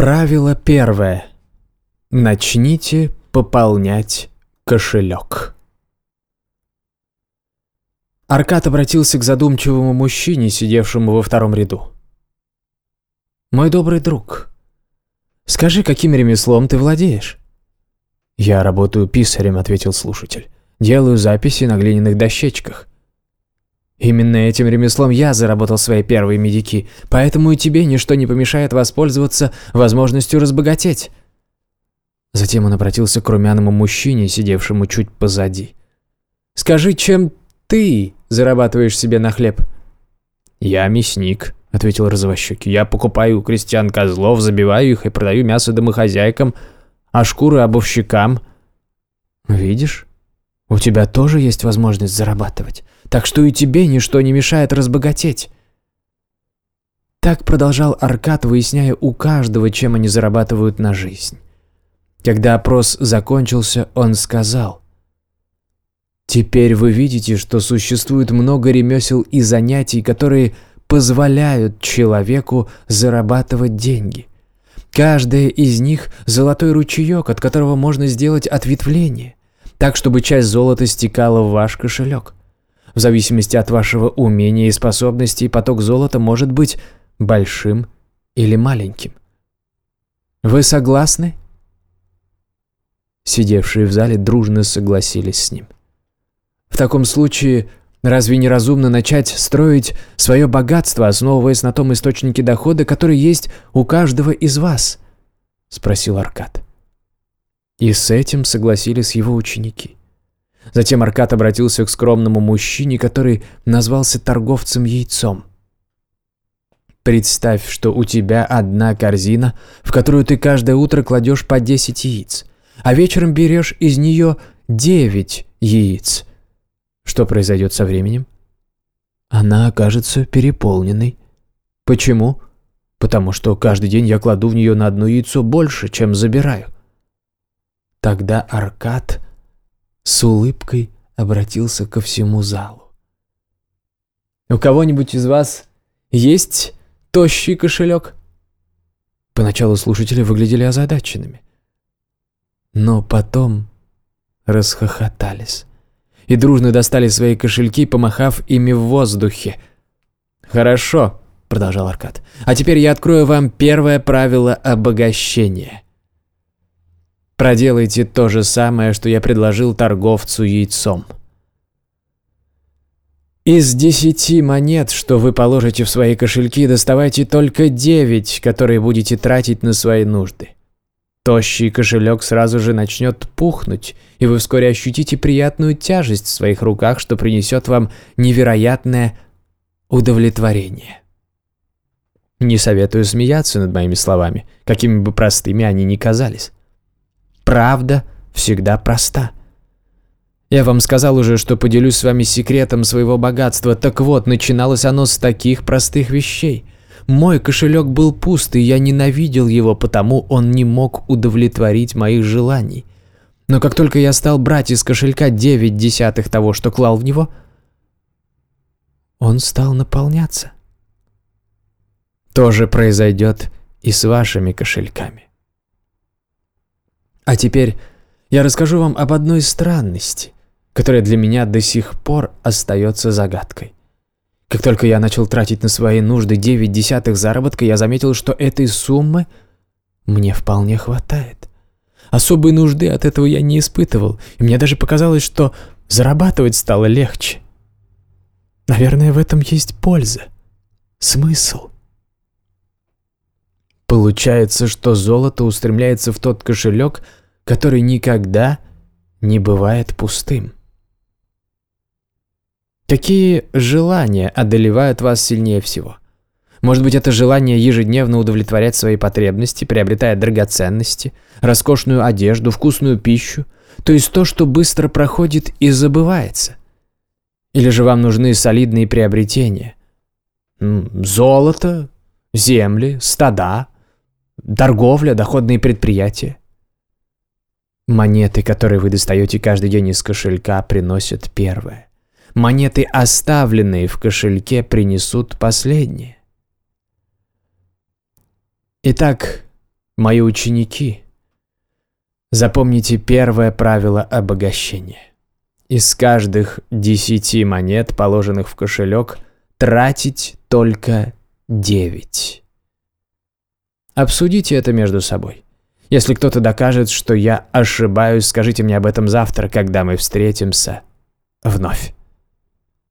Правило первое. Начните пополнять кошелек. Аркад обратился к задумчивому мужчине, сидевшему во втором ряду. «Мой добрый друг, скажи, каким ремеслом ты владеешь?» «Я работаю писарем», — ответил слушатель. «Делаю записи на глиняных дощечках. Именно этим ремеслом я заработал свои первые медики, поэтому и тебе ничто не помешает воспользоваться возможностью разбогатеть. Затем он обратился к румяному мужчине, сидевшему чуть позади. «Скажи, чем ты зарабатываешь себе на хлеб?» «Я мясник», — ответил розовощекий. «Я покупаю у крестьян козлов, забиваю их и продаю мясо домохозяйкам, а шкуры обувщикам». «Видишь, у тебя тоже есть возможность зарабатывать так что и тебе ничто не мешает разбогатеть». Так продолжал Аркад, выясняя у каждого, чем они зарабатывают на жизнь. Когда опрос закончился, он сказал, «Теперь вы видите, что существует много ремесел и занятий, которые позволяют человеку зарабатывать деньги. Каждая из них – золотой ручеек, от которого можно сделать ответвление, так, чтобы часть золота стекала в ваш кошелек. В зависимости от вашего умения и способностей поток золота может быть большим или маленьким. Вы согласны? Сидевшие в зале дружно согласились с ним. В таком случае, разве не разумно начать строить свое богатство, основываясь на том источнике дохода, который есть у каждого из вас? Спросил Аркад. И с этим согласились его ученики. Затем Аркад обратился к скромному мужчине, который назвался торговцем яйцом. «Представь, что у тебя одна корзина, в которую ты каждое утро кладешь по 10 яиц, а вечером берешь из нее 9 яиц. Что произойдет со временем? Она окажется переполненной. Почему? Потому что каждый день я кладу в нее на одно яйцо больше, чем забираю. Тогда Аркад с улыбкой обратился ко всему залу. «У кого-нибудь из вас есть тощий кошелек?» Поначалу слушатели выглядели озадаченными. Но потом расхохотались и дружно достали свои кошельки, помахав ими в воздухе. «Хорошо», — продолжал Аркад, — «а теперь я открою вам первое правило обогащения». Проделайте то же самое, что я предложил торговцу яйцом. Из десяти монет, что вы положите в свои кошельки, доставайте только девять, которые будете тратить на свои нужды. Тощий кошелек сразу же начнет пухнуть, и вы вскоре ощутите приятную тяжесть в своих руках, что принесет вам невероятное удовлетворение. Не советую смеяться над моими словами, какими бы простыми они ни казались правда всегда проста. Я вам сказал уже, что поделюсь с вами секретом своего богатства. Так вот, начиналось оно с таких простых вещей. Мой кошелек был пуст, и я ненавидел его, потому он не мог удовлетворить моих желаний. Но как только я стал брать из кошелька девять десятых того, что клал в него, он стал наполняться. То же произойдет и с вашими кошельками. А теперь я расскажу вам об одной странности, которая для меня до сих пор остается загадкой. Как только я начал тратить на свои нужды 9 десятых заработка, я заметил, что этой суммы мне вполне хватает. Особой нужды от этого я не испытывал, и мне даже показалось, что зарабатывать стало легче. Наверное, в этом есть польза, смысл. Получается, что золото устремляется в тот кошелек, который никогда не бывает пустым. Какие желания одолевают вас сильнее всего? Может быть, это желание ежедневно удовлетворять свои потребности, приобретая драгоценности, роскошную одежду, вкусную пищу, то есть то, что быстро проходит и забывается? Или же вам нужны солидные приобретения? Золото, земли, стада, торговля, доходные предприятия? Монеты, которые вы достаете каждый день из кошелька, приносят первое. Монеты, оставленные в кошельке, принесут последнее. Итак, мои ученики, запомните первое правило обогащения. Из каждых десяти монет, положенных в кошелек, тратить только девять. Обсудите это между собой. Если кто-то докажет, что я ошибаюсь, скажите мне об этом завтра, когда мы встретимся вновь.